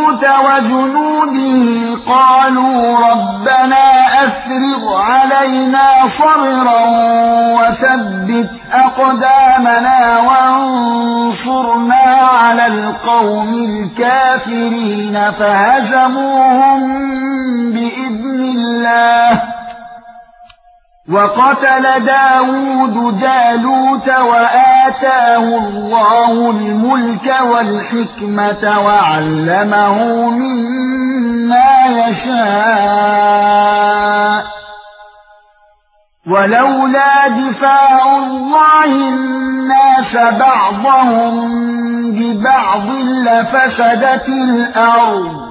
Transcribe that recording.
لِجَالُوتَ وَجُنُودِهِ قَالُوا رَبَّنَا أَفْرِغْ عَلَيْنَا صَبْرًا وَثَبِّتْ أَقْدَامَنَا وَانصُرْنَا عَلَى الْقَوْمِ الْكَافِرِينَ فَهَزَمُوهُم بِإِذْنِ اللَّهِ وَقَتَلَ دَاوُودُ جَالُوتَ وَآتَاهُ اللَّهُ الْمُلْكَ وَالْحِكْمَةَ وَعَلَّمَهُ مِمَّا يَشَاءُ. وَلَوْلَا دِفَاعُ اللَّهِ النَّاسَ بَعْضَهُم بِبَعْضٍ لَّفَسَدَتِ الْأَرْضُ.